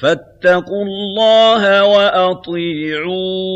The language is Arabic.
فَاتَّقُوا اللَّهَ وَأَطِيعُونِ